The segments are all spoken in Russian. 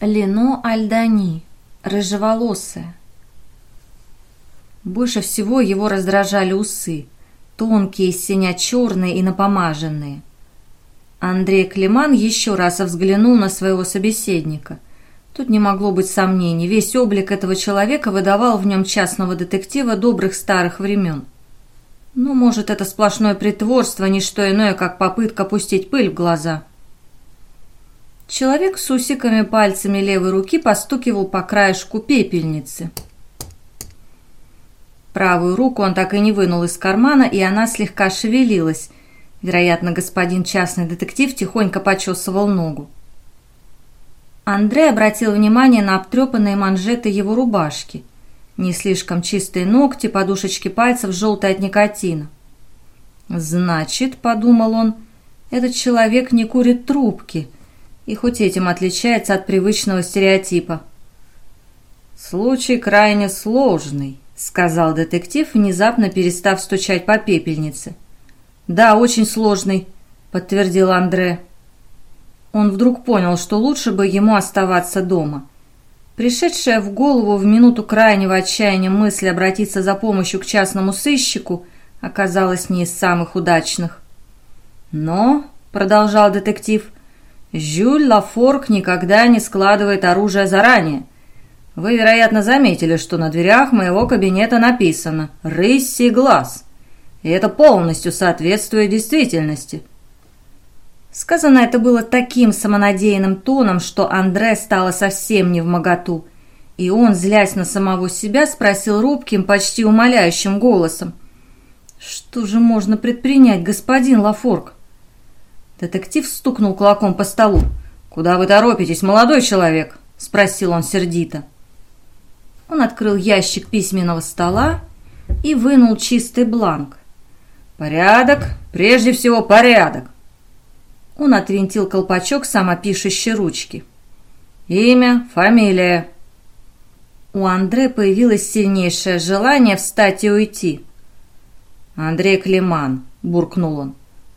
Лено Альдани, рыжеволосая. Больше всего его раздражали усы, тонкие, синя-черные и напомаженные. Андрей Климан еще раз взглянул на своего собеседника. Тут не могло быть сомнений, весь облик этого человека выдавал в нем частного детектива добрых старых времен. Ну, может, это сплошное притворство, не что иное, как попытка пустить пыль в глаза. Человек с усиками пальцами левой руки постукивал по краешку пепельницы. Правую руку он так и не вынул из кармана, и она слегка шевелилась, Вероятно, господин частный детектив тихонько почесывал ногу. Андрей обратил внимание на обтрепанные манжеты его рубашки. Не слишком чистые ногти, подушечки пальцев желтые от никотина. «Значит, — подумал он, — этот человек не курит трубки, и хоть этим отличается от привычного стереотипа». «Случай крайне сложный», — сказал детектив, внезапно перестав стучать по пепельнице. — «Да, очень сложный», — подтвердил Андре. Он вдруг понял, что лучше бы ему оставаться дома. Пришедшая в голову в минуту крайнего отчаяния мысль обратиться за помощью к частному сыщику оказалась не из самых удачных. «Но», — продолжал детектив, — «Жюль Лафорг никогда не складывает оружие заранее. Вы, вероятно, заметили, что на дверях моего кабинета написано «Рыси глаз» и это полностью соответствует действительности. Сказано это было таким самонадеянным тоном, что Андре стало совсем не в моготу, и он, злясь на самого себя, спросил робким, почти умоляющим голосом. «Что же можно предпринять, господин Лафорг?» Детектив стукнул кулаком по столу. «Куда вы торопитесь, молодой человек?» – спросил он сердито. Он открыл ящик письменного стола и вынул чистый бланк. «Порядок, прежде всего порядок!» Он отвинтил колпачок самопишущей ручки. «Имя, фамилия». У Андре появилось сильнейшее желание встать и уйти. «Андрей Климан», — буркнул он.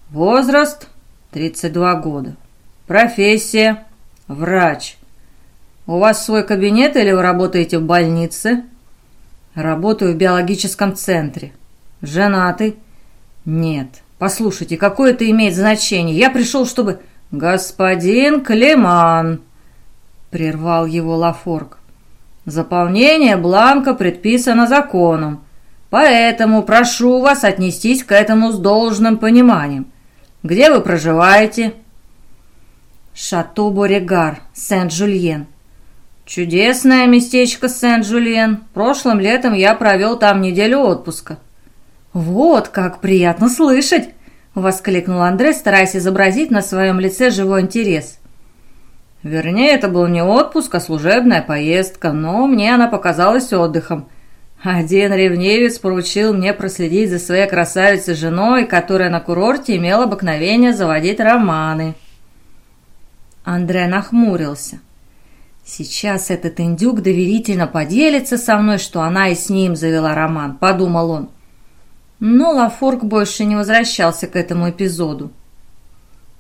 «Возраст — 32 года. Профессия — врач. У вас свой кабинет или вы работаете в больнице?» «Работаю в биологическом центре. Женатый». «Нет. Послушайте, какое это имеет значение? Я пришел, чтобы...» «Господин Клеман!» — прервал его Лафорг. «Заполнение бланка предписано законом, поэтому прошу вас отнестись к этому с должным пониманием. Где вы проживаете?» «Шато Борегар, Сент-Жульен». «Чудесное местечко Сент-Жульен. Прошлым летом я провел там неделю отпуска». «Вот как приятно слышать!» — воскликнул Андрей, стараясь изобразить на своем лице живой интерес. «Вернее, это был не отпуск, а служебная поездка, но мне она показалась отдыхом. Один ревнивец поручил мне проследить за своей красавицей женой, которая на курорте имела обыкновение заводить романы». Андрей нахмурился. «Сейчас этот индюк доверительно поделится со мной, что она и с ним завела роман», — подумал он. Но Лафорг больше не возвращался к этому эпизоду.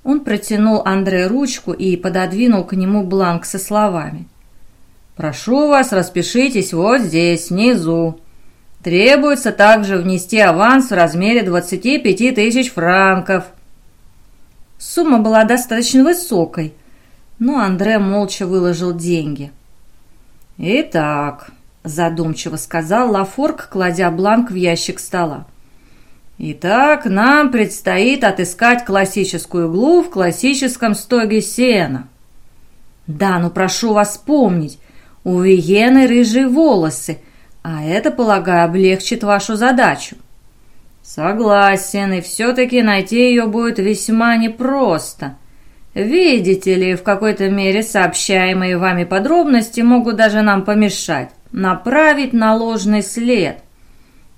Он протянул Андре ручку и пододвинул к нему бланк со словами. «Прошу вас, распишитесь вот здесь, внизу. Требуется также внести аванс в размере 25 тысяч франков». Сумма была достаточно высокой, но Андре молча выложил деньги. «Итак», – задумчиво сказал Лафорг, кладя бланк в ящик стола. Итак, нам предстоит отыскать классическую иглу в классическом стоге сена. Да, но прошу вас помнить, у Виены рыжие волосы, а это, полагаю, облегчит вашу задачу. Согласен, и все-таки найти ее будет весьма непросто. Видите ли, в какой-то мере сообщаемые вами подробности могут даже нам помешать, направить на ложный след –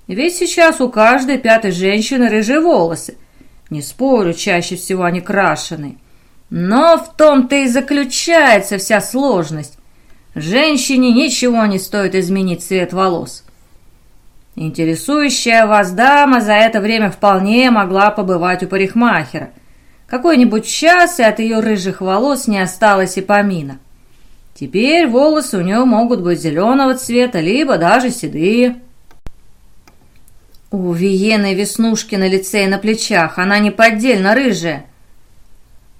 ведь сейчас у каждой пятой женщины рыжие волосы. Не спорю, чаще всего они крашены. Но в том-то и заключается вся сложность. Женщине ничего не стоит изменить цвет волос. Интересующая вас дама за это время вполне могла побывать у парикмахера. Какой-нибудь час, и от ее рыжих волос не осталось и помина. Теперь волосы у нее могут быть зеленого цвета, либо даже седые. У Виены веснушки на лице и на плечах, она не поддельно рыжая.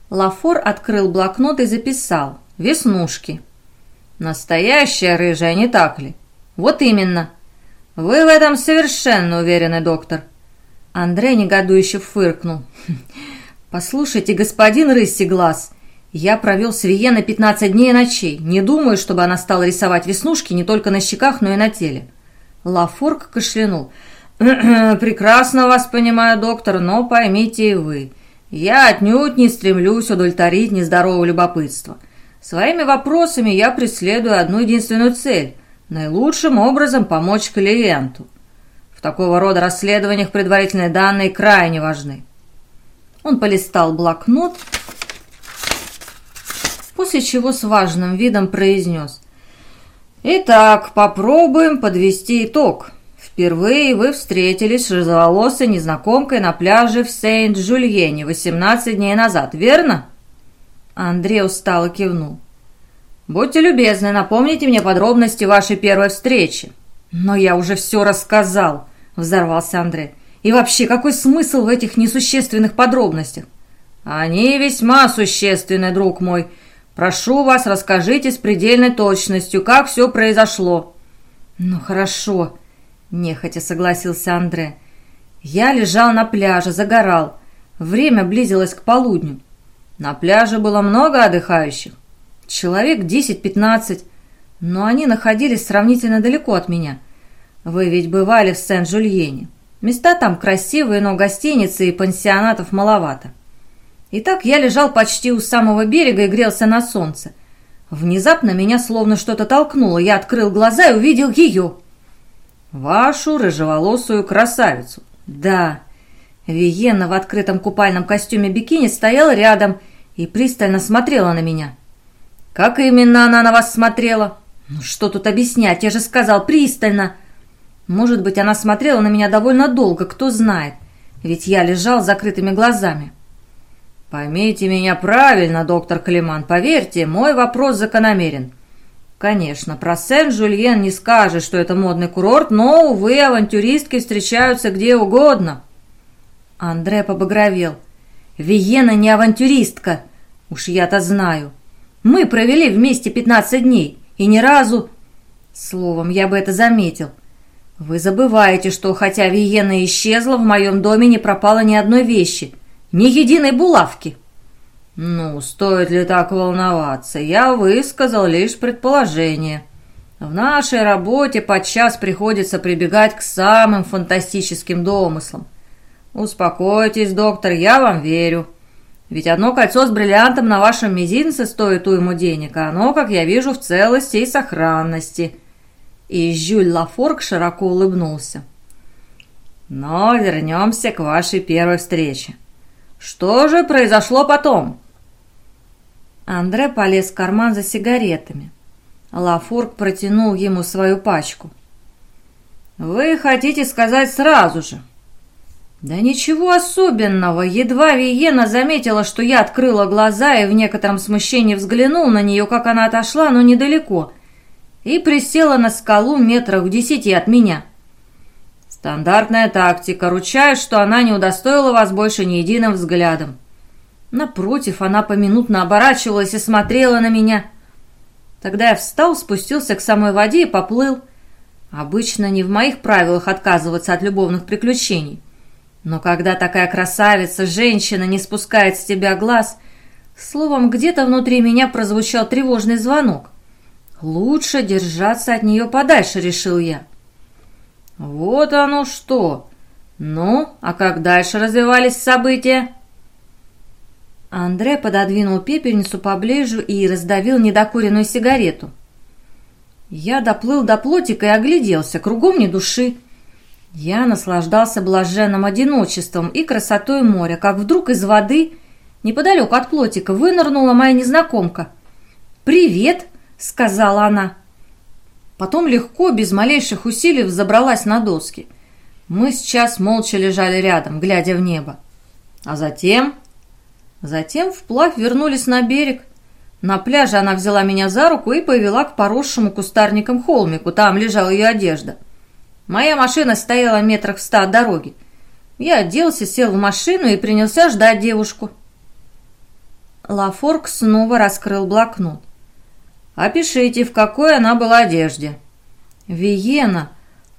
Лафор открыл блокнот и записал. Веснушки. Настоящая рыжая, не так ли? Вот именно. Вы в этом совершенно уверены, доктор. Андрей негодующе фыркнул. «Послушайте, господин Рысси Глаз, я провел с Виеной 15 дней и ночей. Не думаю, чтобы она стала рисовать веснушки не только на щеках, но и на теле». Лафорг кашлянул. «Прекрасно вас понимаю, доктор, но поймите и вы. Я отнюдь не стремлюсь удовлетворить нездоровое любопытство. Своими вопросами я преследую одну единственную цель – наилучшим образом помочь клиенту. В такого рода расследованиях предварительные данные крайне важны. Он полистал блокнот, после чего с важным видом произнес. «Итак, попробуем подвести итог. Впервые вы встретились с розоволосой незнакомкой на пляже в Сент-Жульене 18 дней назад, верно?» Андрей устало кивнул. «Будьте любезны, напомните мне подробности вашей первой встречи». «Но я уже все рассказал», — взорвался Андрей. И вообще, какой смысл в этих несущественных подробностях? Они весьма существенны, друг мой. Прошу вас, расскажите с предельной точностью, как все произошло. Ну, хорошо, нехотя согласился Андре. Я лежал на пляже, загорал. Время близилось к полудню. На пляже было много отдыхающих. Человек 10-15, но они находились сравнительно далеко от меня. Вы ведь бывали в Сен-Жульене. Места там красивые, но гостиницы и пансионатов маловато. Итак, я лежал почти у самого берега и грелся на солнце. Внезапно меня словно что-то толкнуло. Я открыл глаза и увидел ее. Вашу рыжеволосую красавицу. Да. Виена в открытом купальном костюме бикини стояла рядом и пристально смотрела на меня. Как именно она на вас смотрела? Ну что тут объяснять, я же сказал пристально. Может быть, она смотрела на меня довольно долго, кто знает, ведь я лежал с закрытыми глазами. Поймите меня правильно, доктор Климан, поверьте, мой вопрос закономерен. Конечно, про Сен-Жульен не скажешь, что это модный курорт, но, увы, авантюристки встречаются где угодно. Андре побагровел. Виена не авантюристка, уж я-то знаю. Мы провели вместе 15 дней, и ни разу... Словом, я бы это заметил. «Вы забываете, что хотя Виена исчезла, в моем доме не пропало ни одной вещи, ни единой булавки». «Ну, стоит ли так волноваться? Я высказал лишь предположение. В нашей работе подчас приходится прибегать к самым фантастическим домыслам. Успокойтесь, доктор, я вам верю. Ведь одно кольцо с бриллиантом на вашем мизинце стоит уйму денег, а оно, как я вижу, в целости и сохранности и Жюль Лафорг широко улыбнулся. Но вернемся к вашей первой встрече. Что же произошло потом? Андре полез в карман за сигаретами. Лафорг протянул ему свою пачку. «Вы хотите сказать сразу же?» «Да ничего особенного. Едва Виена заметила, что я открыла глаза и в некотором смущении взглянул на нее, как она отошла, но недалеко, и присела на скалу метрах в десяти от меня. Стандартная тактика. Ручаюсь, что она не удостоила вас больше ни единым взглядом. Напротив, она поминутно оборачивалась и смотрела на меня. Тогда я встал, спустился к самой воде и поплыл. Обычно не в моих правилах отказываться от любовных приключений. Но когда такая красавица, женщина, не спускает с тебя глаз, словом, где-то внутри меня прозвучал тревожный звонок. Лучше держаться от нее подальше, решил я. Вот оно что. Ну, а как дальше развивались события? Андре пододвинул пепельницу поближе и раздавил недокуренную сигарету. Я доплыл до плотика и огляделся, кругом ни души. Я наслаждался блаженным одиночеством и красотой моря, как вдруг из воды, неподалеку от плотика, вынырнула моя незнакомка. «Привет!» сказала она. Потом легко, без малейших усилий, взобралась на доски. Мы сейчас молча лежали рядом, глядя в небо. А затем... Затем вплавь вернулись на берег. На пляже она взяла меня за руку и повела к поросшему кустарникам холмику, там лежала ее одежда. Моя машина стояла метрах в ста от дороги. Я оделся, сел в машину и принялся ждать девушку. Лафорг снова раскрыл блокнот. «Опишите, в какой она была одежде?» «Виена»,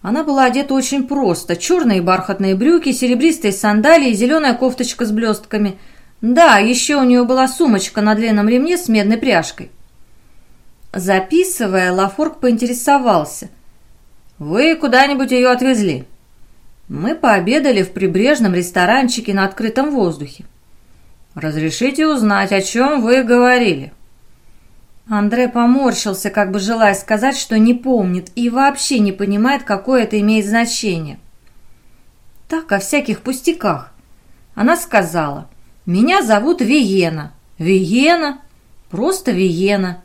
она была одета очень просто. Черные бархатные брюки, серебристые сандалии зеленая кофточка с блестками. Да, еще у нее была сумочка на длинном ремне с медной пряжкой. Записывая, Лафорг поинтересовался. «Вы куда-нибудь ее отвезли?» Мы пообедали в прибрежном ресторанчике на открытом воздухе. «Разрешите узнать, о чем вы говорили?» Андре поморщился, как бы желая сказать, что не помнит и вообще не понимает, какое это имеет значение. Так, о всяких пустяках. Она сказала, «Меня зовут Виена». «Виена? Просто Виена».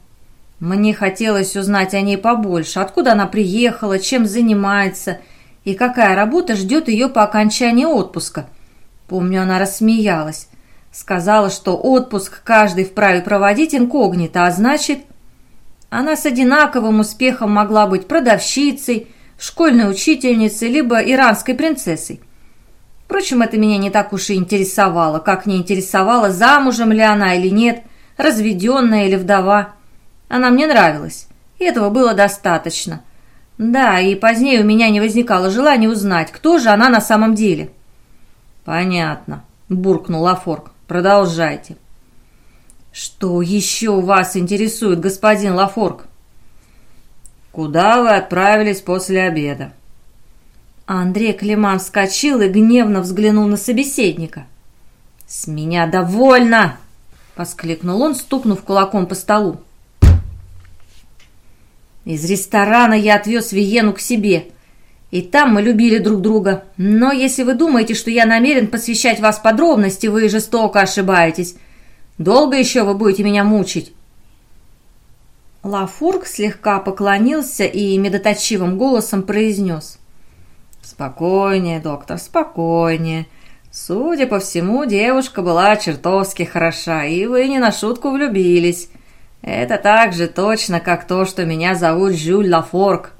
Мне хотелось узнать о ней побольше, откуда она приехала, чем занимается и какая работа ждет ее по окончании отпуска. Помню, она рассмеялась. Сказала, что отпуск каждый вправе проводить инкогнито, а значит... Она с одинаковым успехом могла быть продавщицей, школьной учительницей, либо иранской принцессой. Впрочем, это меня не так уж и интересовало, как не интересовало, замужем ли она или нет, разведенная или вдова. Она мне нравилась, и этого было достаточно. Да, и позднее у меня не возникало желания узнать, кто же она на самом деле. «Понятно», — буркнул Афорг. Продолжайте. Что еще вас интересует, господин Лафорг? Куда вы отправились после обеда? Андрей Климан вскочил и гневно взглянул на собеседника. «С меня довольно!» — воскликнул он, стукнув кулаком по столу. «Из ресторана я отвез Виену к себе. И там мы любили друг друга. Но если вы думаете, что я намерен посвящать вас подробности, вы жестоко ошибаетесь. Долго еще вы будете меня мучить?» Лафург слегка поклонился и медоточивым голосом произнес. «Спокойнее, доктор, спокойнее. Судя по всему, девушка была чертовски хороша, и вы не на шутку влюбились. Это так же точно, как то, что меня зовут Жюль Лафорг».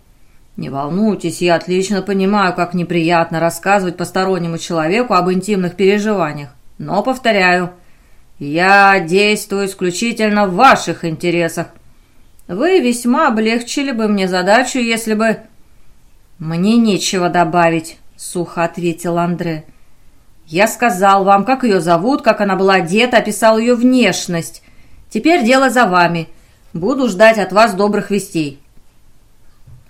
«Не волнуйтесь, я отлично понимаю, как неприятно рассказывать постороннему человеку об интимных переживаниях. Но, повторяю, я действую исключительно в ваших интересах. Вы весьма облегчили бы мне задачу, если бы...» «Мне нечего добавить», — сухо ответил Андре. «Я сказал вам, как ее зовут, как она была одета, описал ее внешность. Теперь дело за вами. Буду ждать от вас добрых вестей».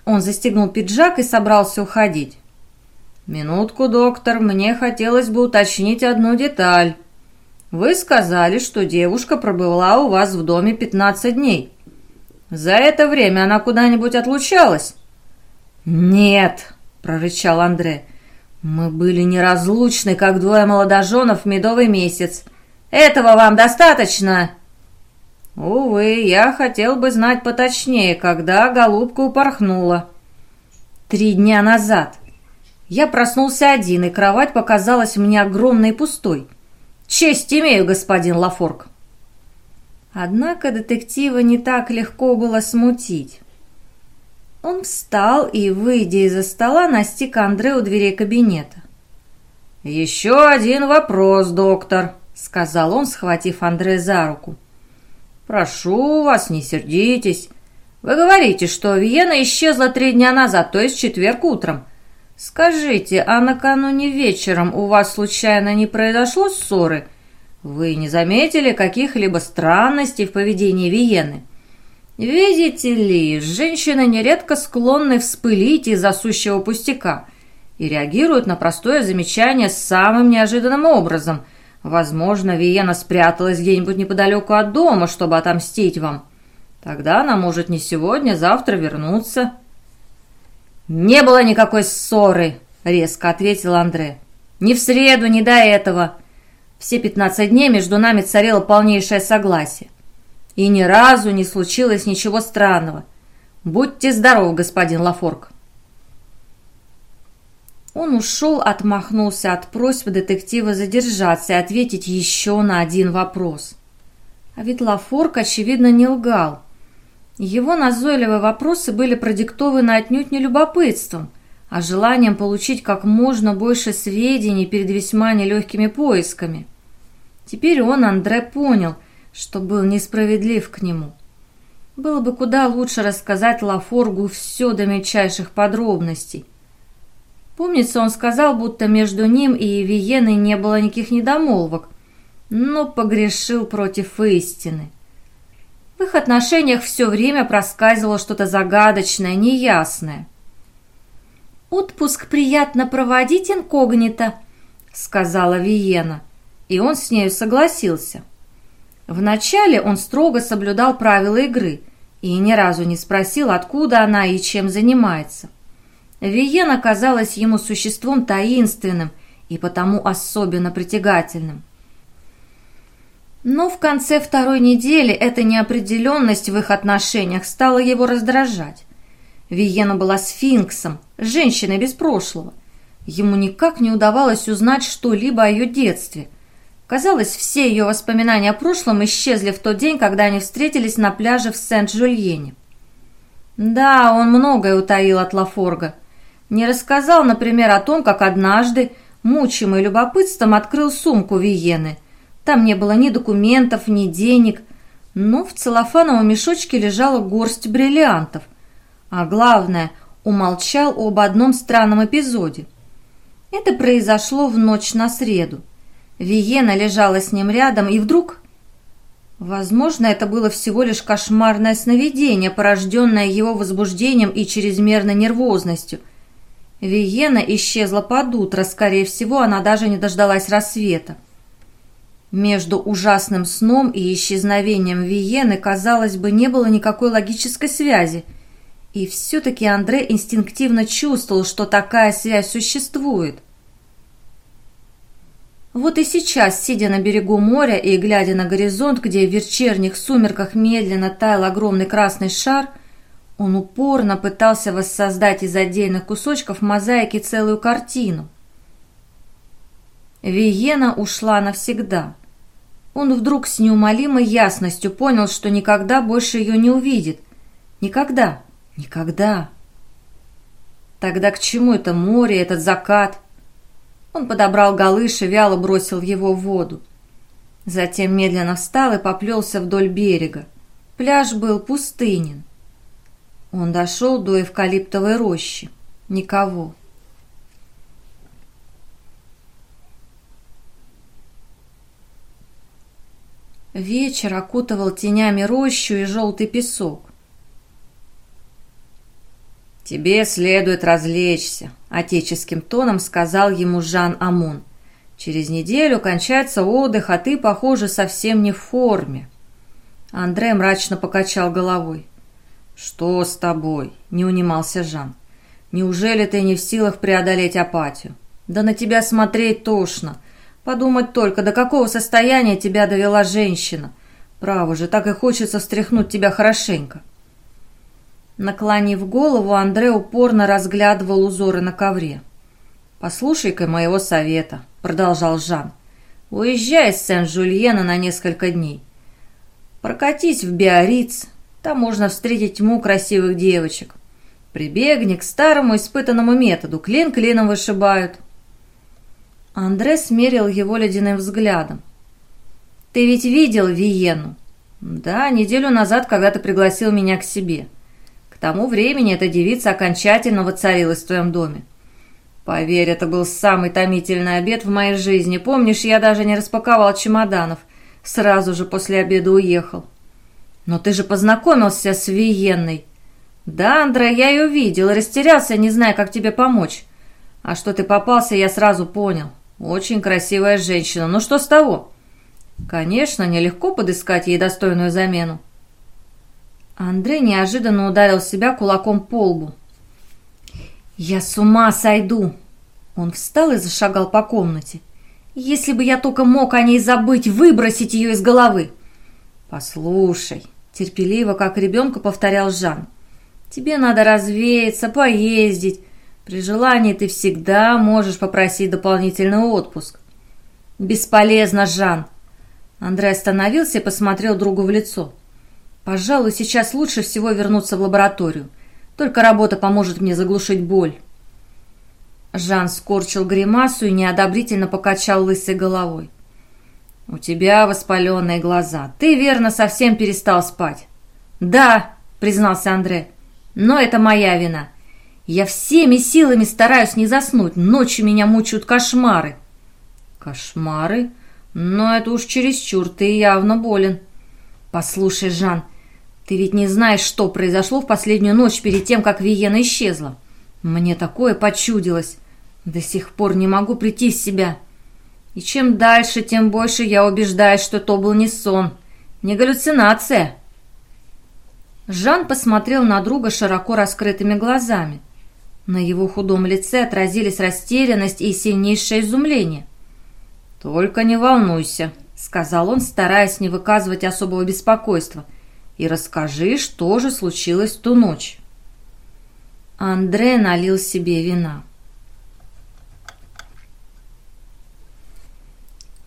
Он застегнул пиджак и собрался уходить. «Минутку, доктор, мне хотелось бы уточнить одну деталь. Вы сказали, что девушка пробыла у вас в доме 15 дней. За это время она куда-нибудь отлучалась?» «Нет», — прорычал Андре. «Мы были неразлучны, как двое молодоженов в медовый месяц. Этого вам достаточно?» «Увы, я хотел бы знать поточнее, когда голубка упорхнула». «Три дня назад. Я проснулся один, и кровать показалась мне огромной и пустой. Честь имею, господин Лафорг». Однако детектива не так легко было смутить. Он встал и, выйдя из-за стола, настиг Андре у дверей кабинета. «Еще один вопрос, доктор», — сказал он, схватив Андре за руку. «Прошу вас, не сердитесь. Вы говорите, что Виена исчезла три дня назад, то есть четверг утром. Скажите, а накануне вечером у вас случайно не произошло ссоры? Вы не заметили каких-либо странностей в поведении Виены? Видите ли, женщины нередко склонны вспылить из-за сущего пустяка и реагируют на простое замечание самым неожиданным образом – Возможно, Виена спряталась где-нибудь неподалеку от дома, чтобы отомстить вам. Тогда она может не сегодня, завтра вернуться». «Не было никакой ссоры», — резко ответил Андре. «Ни в среду, ни до этого. Все пятнадцать дней между нами царило полнейшее согласие. И ни разу не случилось ничего странного. Будьте здоровы, господин Лафорг». Он ушел, отмахнулся от просьбы детектива задержаться и ответить еще на один вопрос. А ведь Лафорг, очевидно, не лгал. Его назойливые вопросы были продиктованы отнюдь не любопытством, а желанием получить как можно больше сведений перед весьма нелегкими поисками. Теперь он, Андре, понял, что был несправедлив к нему. Было бы куда лучше рассказать Лафоргу все до мельчайших подробностей. Помнится, он сказал, будто между ним и Виеной не было никаких недомолвок, но погрешил против истины. В их отношениях все время проскальзывало что-то загадочное, неясное. «Отпуск приятно проводить инкогнито», — сказала Виена, и он с нею согласился. Вначале он строго соблюдал правила игры и ни разу не спросил, откуда она и чем занимается. Виена казалась ему существом таинственным и потому особенно притягательным. Но в конце второй недели эта неопределенность в их отношениях стала его раздражать. Виена была сфинксом, женщиной без прошлого. Ему никак не удавалось узнать что-либо о ее детстве. Казалось, все ее воспоминания о прошлом исчезли в тот день, когда они встретились на пляже в Сент-Жульене. Да, он многое утаил от Лафорга. Не рассказал, например, о том, как однажды, мучимый любопытством, открыл сумку Виены – там не было ни документов, ни денег, но в целлофановом мешочке лежала горсть бриллиантов. А главное, умолчал об одном странном эпизоде. Это произошло в ночь на среду. Виена лежала с ним рядом, и вдруг... Возможно, это было всего лишь кошмарное сновидение, порожденное его возбуждением и чрезмерной нервозностью. Виена исчезла под утро, скорее всего, она даже не дождалась рассвета. Между ужасным сном и исчезновением Виены, казалось бы, не было никакой логической связи. И все-таки Андре инстинктивно чувствовал, что такая связь существует. Вот и сейчас, сидя на берегу моря и глядя на горизонт, где в вечерних сумерках медленно таял огромный красный шар, он упорно пытался воссоздать из отдельных кусочков мозаики целую картину. Виена ушла навсегда. Он вдруг с неумолимой ясностью понял, что никогда больше ее не увидит. Никогда, никогда. Тогда к чему это море, этот закат? Он подобрал галыш и вяло бросил его в воду. Затем медленно встал и поплелся вдоль берега. Пляж был пустынен. Он дошел до эвкалиптовой рощи. Никого. Вечер окутывал тенями рощу и желтый песок. «Тебе следует развлечься», — отеческим тоном сказал ему Жан Амон. «Через неделю кончается отдых, а ты, похоже, совсем не в форме». Андре мрачно покачал головой. «Что с тобой?» — не унимался Жан. «Неужели ты не в силах преодолеть апатию? Да на тебя смотреть тошно. Подумать только, до какого состояния тебя довела женщина. Право же, так и хочется встряхнуть тебя хорошенько. Наклонив голову, Андре упорно разглядывал узоры на ковре. «Послушай-ка моего совета», — продолжал Жан. «Уезжай из Сен-Жульена на несколько дней. Прокатись в Биориц, там можно встретить тьму красивых девочек. Прибегни к старому испытанному методу, клин клином вышибают, Андре смерил его ледяным взглядом. «Ты ведь видел Виену?» «Да, неделю назад, когда ты пригласил меня к себе. К тому времени эта девица окончательно воцарилась в твоем доме. Поверь, это был самый томительный обед в моей жизни. Помнишь, я даже не распаковал чемоданов. Сразу же после обеда уехал. Но ты же познакомился с Виенной. Да, Андре, я ее видел, растерялся, не зная, как тебе помочь. А что ты попался, я сразу понял. Очень красивая женщина, но что с того? Конечно, нелегко подыскать ей достойную замену. Андрей неожиданно ударил себя кулаком по лбу. «Я с ума сойду!» Он встал и зашагал по комнате. «Если бы я только мог о ней забыть, выбросить ее из головы!» «Послушай», — терпеливо, как ребенка повторял Жан, «тебе надо развеяться, поездить, при желании ты всегда можешь попросить дополнительный отпуск. Бесполезно, Жан. Андрей остановился и посмотрел другу в лицо. «Пожалуй, сейчас лучше всего вернуться в лабораторию. Только работа поможет мне заглушить боль». Жан скорчил гримасу и неодобрительно покачал лысой головой. «У тебя воспаленные глаза. Ты, верно, совсем перестал спать». «Да», — признался Андре, — «но это моя вина. Я всеми силами стараюсь не заснуть. Ночью меня мучают кошмары». «Кошмары? Но это уж чересчур, ты явно болен». «Послушай, Жан, ты ведь не знаешь, что произошло в последнюю ночь перед тем, как Виена исчезла. Мне такое почудилось. До сих пор не могу прийти в себя. И чем дальше, тем больше я убеждаюсь, что то был не сон, не галлюцинация. Жан посмотрел на друга широко раскрытыми глазами. На его худом лице отразились растерянность и сильнейшее изумление. «Только не волнуйся», — сказал он, стараясь не выказывать особого беспокойства, «и расскажи, что же случилось ту ночь». Андре налил себе вина.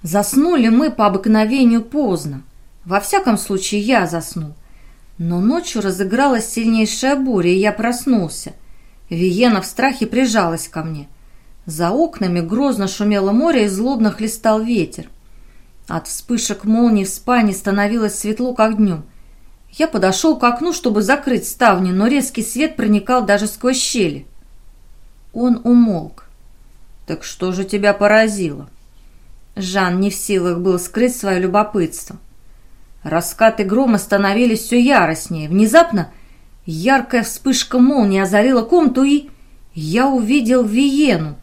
Заснули мы по обыкновению поздно. Во всяком случае, я заснул. Но ночью разыгралась сильнейшая буря, и я проснулся. Виена в страхе прижалась ко мне. За окнами грозно шумело море и злобно хлестал ветер. От вспышек молний в спальне становилось светло, как днем. Я подошел к окну, чтобы закрыть ставни, но резкий свет проникал даже сквозь щели. Он умолк. «Так что же тебя поразило?» Жан не в силах был скрыть свое любопытство. Раскаты грома становились все яростнее. Внезапно яркая вспышка молнии озарила комнату, и я увидел Виену.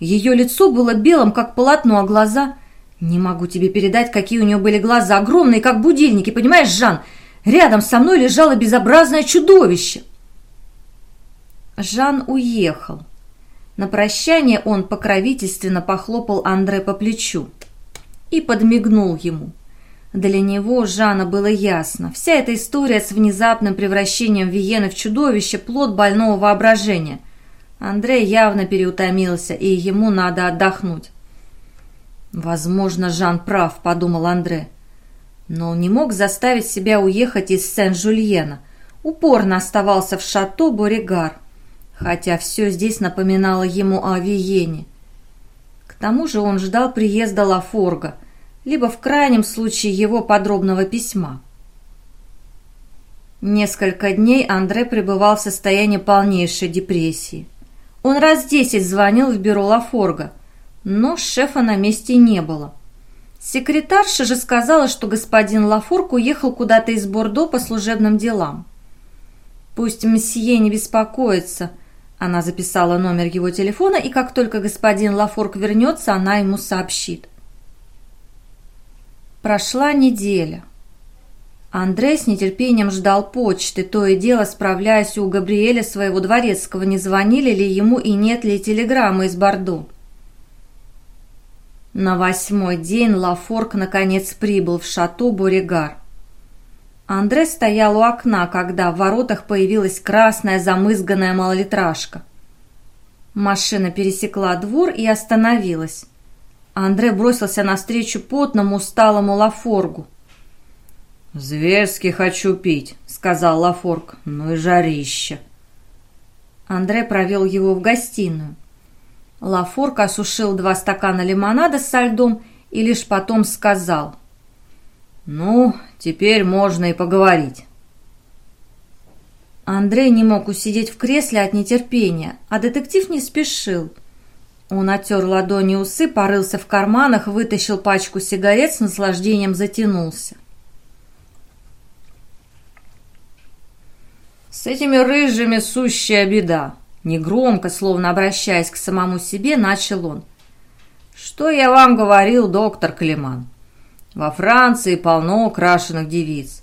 Ее лицо было белым, как полотно, а глаза... Не могу тебе передать, какие у нее были глаза, огромные, как будильники, понимаешь, Жан? Рядом со мной лежало безобразное чудовище. Жан уехал. На прощание он покровительственно похлопал Андре по плечу и подмигнул ему. Для него, Жана, было ясно. Вся эта история с внезапным превращением Виены в чудовище – плод больного воображения. Андрей явно переутомился, и ему надо отдохнуть. «Возможно, Жан прав», – подумал Андре но он не мог заставить себя уехать из Сен-Жульена. Упорно оставался в шато Боригар, хотя все здесь напоминало ему о Виене. К тому же он ждал приезда Лафорга, либо в крайнем случае его подробного письма. Несколько дней Андре пребывал в состоянии полнейшей депрессии. Он раз десять звонил в бюро Лафорга, но шефа на месте не было – Секретарша же сказала, что господин Лафорг уехал куда-то из Бордо по служебным делам. «Пусть месье не беспокоится», – она записала номер его телефона, и как только господин Лафорг вернется, она ему сообщит. Прошла неделя. Андрей с нетерпением ждал почты, то и дело справляясь у Габриэля своего дворецкого, не звонили ли ему и нет ли телеграммы из Бордо. На восьмой день Лафорг наконец прибыл в шато Боригар. Андре стоял у окна, когда в воротах появилась красная замызганная малолитражка. Машина пересекла двор и остановилась. Андре бросился навстречу потному, усталому Лафоргу. «Зверски хочу пить», — сказал Лафорг. «Ну и жарище». Андре провел его в гостиную. Лафорг осушил два стакана лимонада со льдом и лишь потом сказал. «Ну, теперь можно и поговорить». Андрей не мог усидеть в кресле от нетерпения, а детектив не спешил. Он отер ладони усы, порылся в карманах, вытащил пачку сигарет, с наслаждением затянулся. «С этими рыжими сущая беда», Негромко, словно обращаясь к самому себе, начал он. «Что я вам говорил, доктор Климан? Во Франции полно украшенных девиц.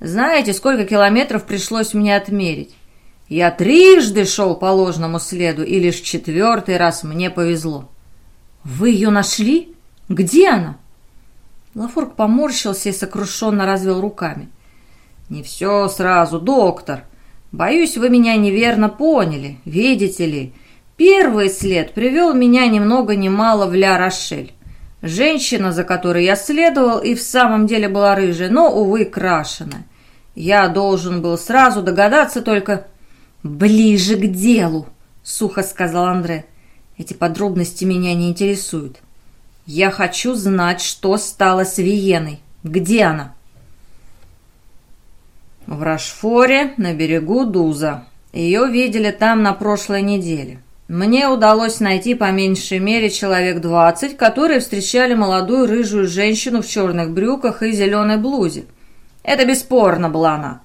Знаете, сколько километров пришлось мне отмерить? Я трижды шел по ложному следу, и лишь четвертый раз мне повезло». «Вы ее нашли? Где она?» Лафорг поморщился и сокрушенно развел руками. «Не все сразу, доктор. Боюсь, вы меня неверно поняли. Видите ли, первый след привел меня ни много ни мало в Ля-Рошель. Женщина, за которой я следовал, и в самом деле была рыжая, но, увы, крашеная. Я должен был сразу догадаться только... «Ближе к делу!» — сухо сказал Андре. «Эти подробности меня не интересуют. Я хочу знать, что стало с Виеной. Где она?» «В Рашфоре, на берегу Дуза. Ее видели там на прошлой неделе. Мне удалось найти по меньшей мере человек двадцать, которые встречали молодую рыжую женщину в черных брюках и зеленой блузе. Это бесспорно была она.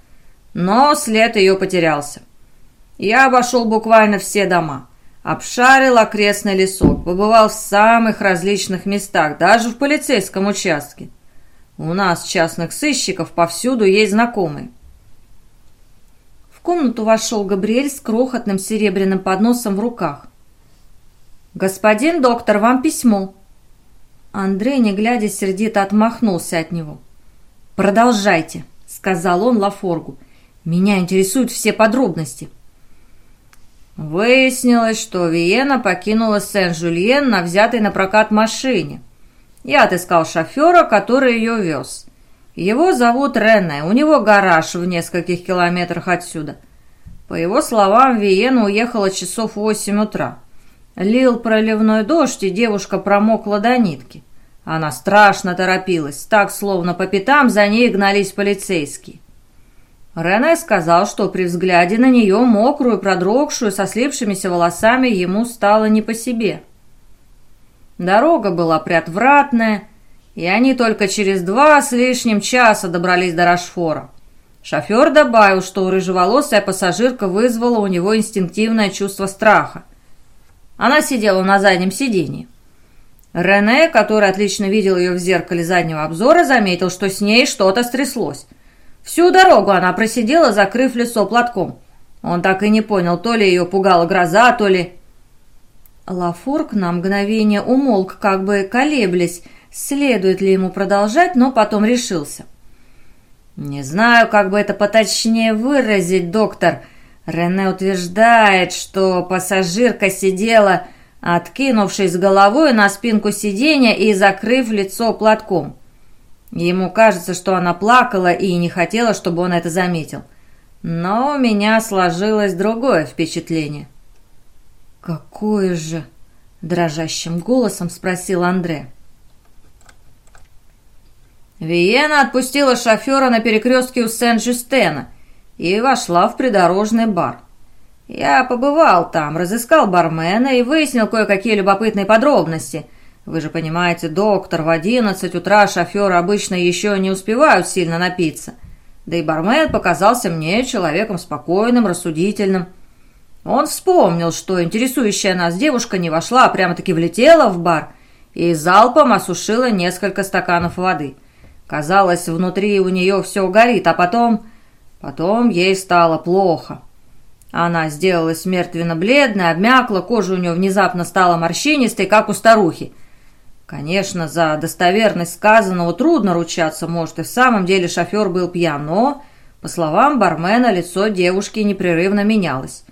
Но след ее потерялся. Я обошел буквально все дома. Обшарил окрестный лесок, побывал в самых различных местах, даже в полицейском участке. У нас, частных сыщиков, повсюду есть знакомые комнату вошел Габриэль с крохотным серебряным подносом в руках. «Господин доктор, вам письмо». Андрей, не глядя, сердито отмахнулся от него. «Продолжайте», — сказал он Лафоргу. «Меня интересуют все подробности». Выяснилось, что Виена покинула Сен-Жульен на взятой на прокат машине. Я отыскал шофера, который ее вез. Его зовут Рене, у него гараж в нескольких километрах отсюда. По его словам, Виена уехала часов в восемь утра. Лил проливной дождь, и девушка промокла до нитки. Она страшно торопилась, так, словно по пятам за ней гнались полицейские. Рене сказал, что при взгляде на нее, мокрую, продрогшую, со слипшимися волосами, ему стало не по себе. Дорога была приотвратная, и они только через два с лишним часа добрались до Рашфора. Шофер добавил, что у рыжеволосая пассажирка вызвала у него инстинктивное чувство страха. Она сидела на заднем сиденье. Рене, который отлично видел ее в зеркале заднего обзора, заметил, что с ней что-то стряслось. Всю дорогу она просидела, закрыв лицо платком. Он так и не понял, то ли ее пугала гроза, то ли... Лафорг на мгновение умолк, как бы колеблясь, Следует ли ему продолжать, но потом решился. «Не знаю, как бы это поточнее выразить, доктор. Рене утверждает, что пассажирка сидела, откинувшись головой на спинку сиденья и закрыв лицо платком. Ему кажется, что она плакала и не хотела, чтобы он это заметил. Но у меня сложилось другое впечатление». «Какое же?» – дрожащим голосом спросил Андре. Виена отпустила шофера на перекрестке у Сен-Жюстена и вошла в придорожный бар. Я побывал там, разыскал бармена и выяснил кое-какие любопытные подробности. Вы же понимаете, доктор, в одиннадцать утра шоферы обычно еще не успевают сильно напиться. Да и бармен показался мне человеком спокойным, рассудительным. Он вспомнил, что интересующая нас девушка не вошла, а прямо-таки влетела в бар и залпом осушила несколько стаканов воды – Казалось, внутри у нее все горит, а потом... Потом ей стало плохо. Она сделалась мертвенно-бледной, обмякла, кожа у нее внезапно стала морщинистой, как у старухи. Конечно, за достоверность сказанного трудно ручаться, может, и в самом деле шофер был пьян, но, по словам бармена, лицо девушки непрерывно менялось.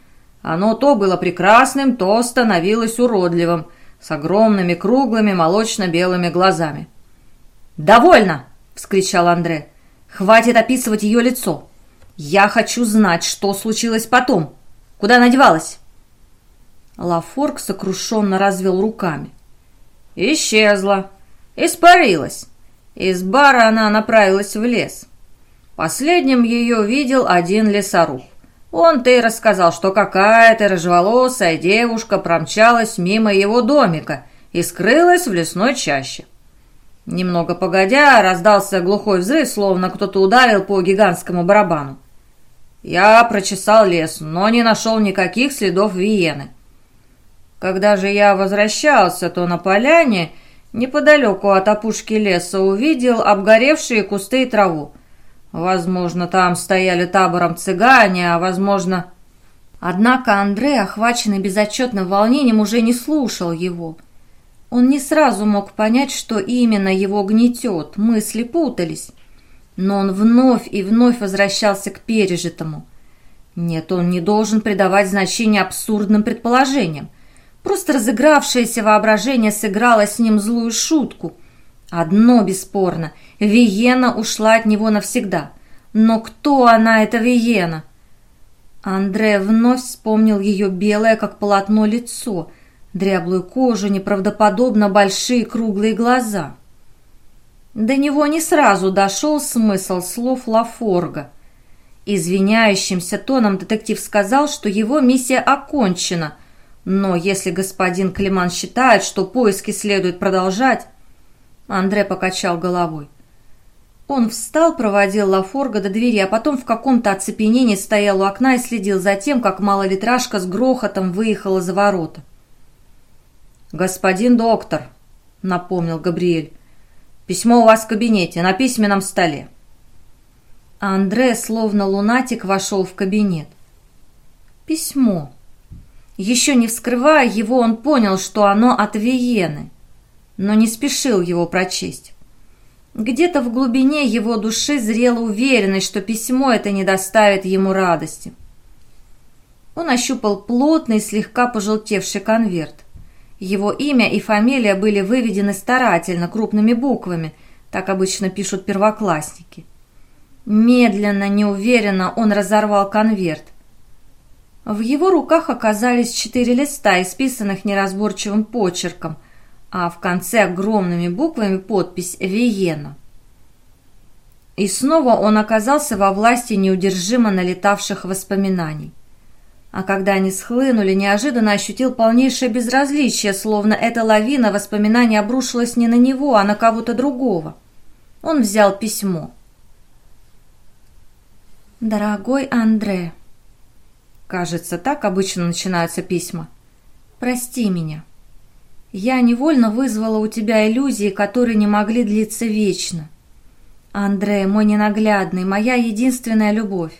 Оно то было прекрасным, то становилось уродливым, с огромными круглыми молочно-белыми глазами. «Довольно!» — вскричал Андре. «Хватит описывать ее лицо. Я хочу знать, что случилось потом. Куда она девалась?» Лафорг сокрушенно развел руками. «Исчезла. Испарилась. Из бара она направилась в лес. Последним ее видел один лесоруб. Он-то и рассказал, что какая-то рыжеволосая девушка промчалась мимо его домика и скрылась в лесной чаще. Немного погодя, раздался глухой взрыв, словно кто-то ударил по гигантскому барабану. Я прочесал лес, но не нашел никаких следов Виены. Когда же я возвращался, то на поляне, неподалеку от опушки леса, увидел обгоревшие кусты и траву. Возможно, там стояли табором цыгане, а возможно... Однако Андрей, охваченный безотчетным волнением, уже не слушал его – он не сразу мог понять, что именно его гнетет, мысли путались. Но он вновь и вновь возвращался к пережитому. Нет, он не должен придавать значение абсурдным предположениям. Просто разыгравшееся воображение сыграло с ним злую шутку. Одно бесспорно — Виена ушла от него навсегда. Но кто она, эта Виена? Андре вновь вспомнил ее белое, как полотно, лицо, дряблую кожу, неправдоподобно большие круглые глаза. До него не сразу дошел смысл слов Лафорга. Извиняющимся тоном детектив сказал, что его миссия окончена, но если господин Климан считает, что поиски следует продолжать... Андре покачал головой. Он встал, проводил Лафорга до двери, а потом в каком-то оцепенении стоял у окна и следил за тем, как малолитражка с грохотом выехала за ворота. «Господин доктор», — напомнил Габриэль, — «письмо у вас в кабинете, на письменном столе». А Андре, словно лунатик, вошел в кабинет. Письмо. Еще не вскрывая его, он понял, что оно от Виены, но не спешил его прочесть. Где-то в глубине его души зрела уверенность, что письмо это не доставит ему радости. Он ощупал плотный, слегка пожелтевший конверт. Его имя и фамилия были выведены старательно, крупными буквами, так обычно пишут первоклассники. Медленно, неуверенно он разорвал конверт. В его руках оказались четыре листа, исписанных неразборчивым почерком, а в конце огромными буквами подпись «Виена». И снова он оказался во власти неудержимо налетавших воспоминаний. А когда они схлынули, неожиданно ощутил полнейшее безразличие, словно эта лавина воспоминаний обрушилась не на него, а на кого-то другого. Он взял письмо. «Дорогой Андре», кажется, так обычно начинаются письма, «прости меня. Я невольно вызвала у тебя иллюзии, которые не могли длиться вечно. Андре, мой ненаглядный, моя единственная любовь.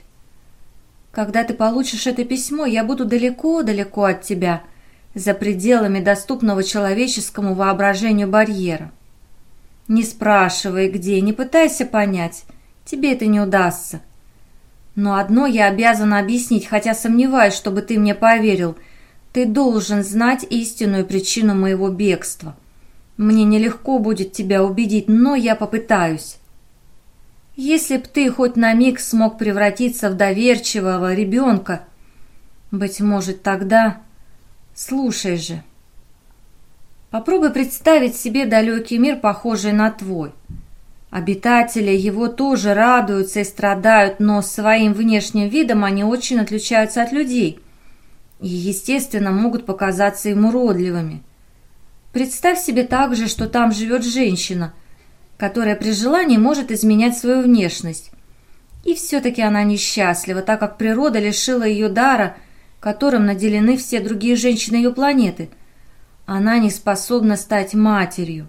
Когда ты получишь это письмо, я буду далеко-далеко от тебя, за пределами доступного человеческому воображению барьера. Не спрашивай, где, не пытайся понять, тебе это не удастся. Но одно я обязана объяснить, хотя сомневаюсь, чтобы ты мне поверил. Ты должен знать истинную причину моего бегства. Мне нелегко будет тебя убедить, но я попытаюсь. Если б ты хоть на миг смог превратиться в доверчивого ребенка, быть может, тогда... Слушай же. Попробуй представить себе далекий мир, похожий на твой. Обитатели его тоже радуются и страдают, но своим внешним видом они очень отличаются от людей и, естественно, могут показаться им уродливыми. Представь себе также, что там живет женщина, которая при желании может изменять свою внешность. И все-таки она несчастлива, так как природа лишила ее дара, которым наделены все другие женщины ее планеты. Она не способна стать матерью.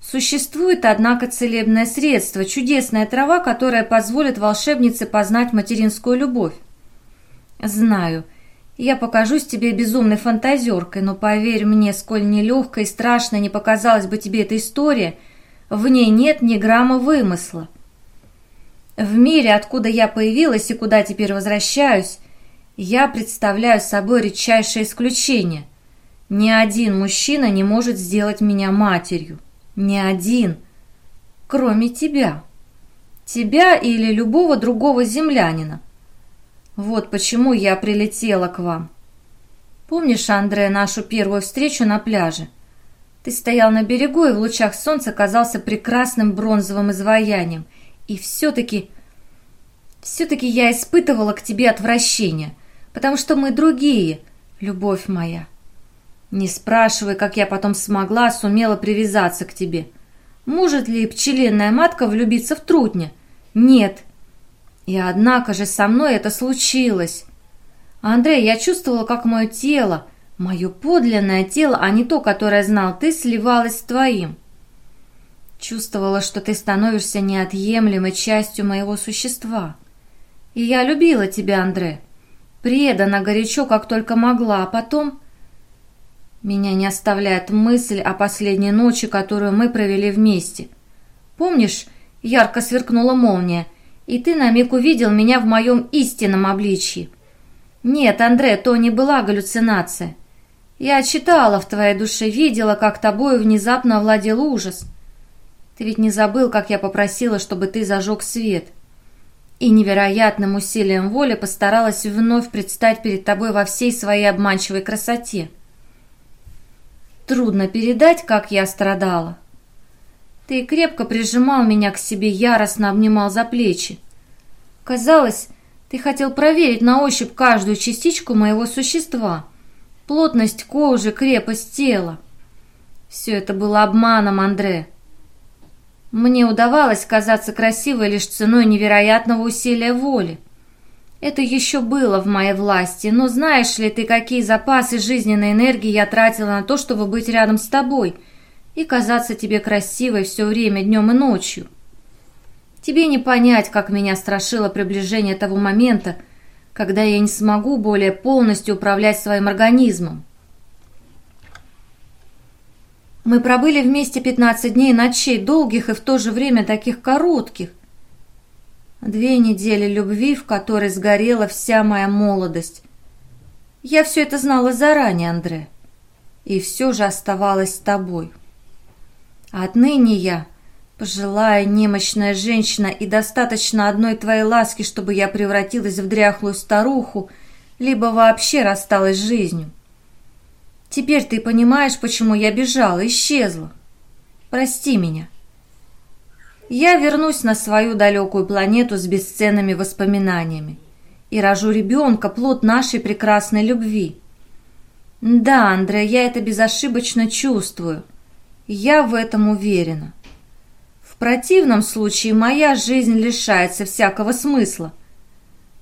Существует, однако, целебное средство, чудесная трава, которая позволит волшебнице познать материнскую любовь. Знаю, я покажусь тебе безумной фантазеркой, но поверь мне, сколь нелегкой и страшной не показалась бы тебе эта история, в ней нет ни грамма вымысла. В мире, откуда я появилась и куда теперь возвращаюсь, я представляю собой редчайшее исключение. Ни один мужчина не может сделать меня матерью. Ни один. Кроме тебя. Тебя или любого другого землянина. Вот почему я прилетела к вам. Помнишь, Андре, нашу первую встречу на пляже? Ты стоял на берегу и в лучах солнца казался прекрасным бронзовым изваянием. И все-таки... Все-таки я испытывала к тебе отвращение, потому что мы другие, любовь моя. Не спрашивай, как я потом смогла, сумела привязаться к тебе. Может ли пчеленная матка влюбиться в трутня? Нет. И однако же со мной это случилось. Андрей, я чувствовала, как мое тело, мое подлинное тело, а не то, которое знал ты, сливалось с твоим. Чувствовала, что ты становишься неотъемлемой частью моего существа. И я любила тебя, Андре. Преданно, горячо, как только могла, а потом... Меня не оставляет мысль о последней ночи, которую мы провели вместе. Помнишь, ярко сверкнула молния, и ты на миг увидел меня в моем истинном обличье. Нет, Андре, то не была галлюцинация. Я читала в твоей душе, видела, как тобой внезапно овладел ужас. Ты ведь не забыл, как я попросила, чтобы ты зажег свет. И невероятным усилием воли постаралась вновь предстать перед тобой во всей своей обманчивой красоте. Трудно передать, как я страдала. Ты крепко прижимал меня к себе, яростно обнимал за плечи. Казалось, ты хотел проверить на ощупь каждую частичку моего существа. Плотность кожи, крепость тела. Все это было обманом, Андре. Мне удавалось казаться красивой лишь ценой невероятного усилия воли. Это еще было в моей власти, но знаешь ли ты, какие запасы жизненной энергии я тратила на то, чтобы быть рядом с тобой и казаться тебе красивой все время, днем и ночью? Тебе не понять, как меня страшило приближение того момента, когда я не смогу более полностью управлять своим организмом. Мы пробыли вместе 15 дней ночей, долгих и в то же время таких коротких. Две недели любви, в которой сгорела вся моя молодость. Я все это знала заранее, Андре, и все же оставалась с тобой. Отныне я пожилая немощная женщина, и достаточно одной твоей ласки, чтобы я превратилась в дряхлую старуху, либо вообще рассталась с жизнью. Теперь ты понимаешь, почему я бежала, исчезла. Прости меня. Я вернусь на свою далекую планету с бесценными воспоминаниями и рожу ребенка, плод нашей прекрасной любви. Да, Андре, я это безошибочно чувствую. Я в этом уверена. В противном случае моя жизнь лишается всякого смысла.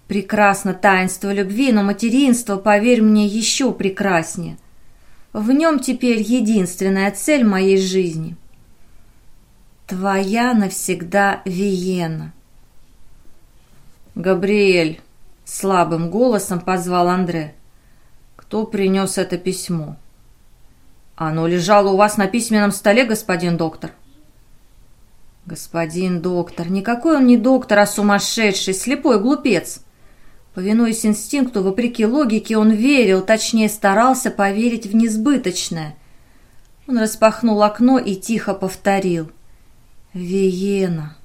Прекрасно таинство любви, но материнство, поверь мне, еще прекраснее. В нем теперь единственная цель моей жизни. Твоя навсегда Виена. Габриэль, слабым голосом позвал Андре. Кто принес это письмо? Оно лежало у вас на письменном столе, господин доктор. Господин доктор, никакой он не доктор, а сумасшедший, слепой глупец. Повинуясь инстинкту, вопреки логике, он верил, точнее старался поверить в несбыточное. Он распахнул окно и тихо повторил. «Виена».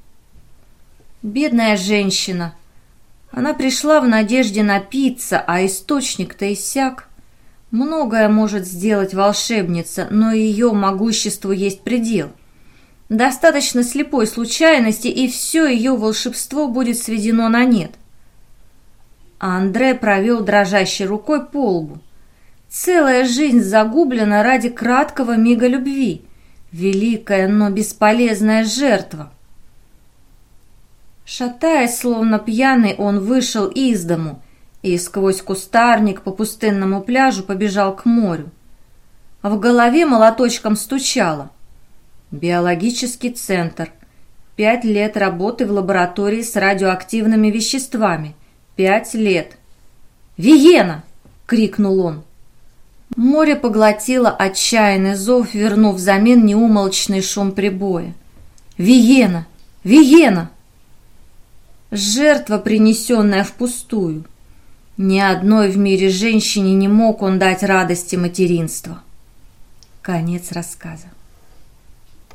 Бедная женщина. Она пришла в надежде напиться, а источник-то иссяк. Многое может сделать волшебница, но ее могуществу есть предел. Достаточно слепой случайности, и все ее волшебство будет сведено на нет. А Андре провел дрожащей рукой по лбу. Целая жизнь загублена ради краткого мига любви. Великая, но бесполезная жертва. Шатаясь, словно пьяный, он вышел из дому и сквозь кустарник по пустынному пляжу побежал к морю. В голове молоточком стучало. Биологический центр. Пять лет работы в лаборатории с радиоактивными веществами. Пять лет. «Виена!» — крикнул он. Море поглотило отчаянный зов, вернув взамен неумолчный шум прибоя. «Виена! Виена!» Жертва, принесенная впустую. Ни одной в мире женщине не мог он дать радости материнства. Конец рассказа.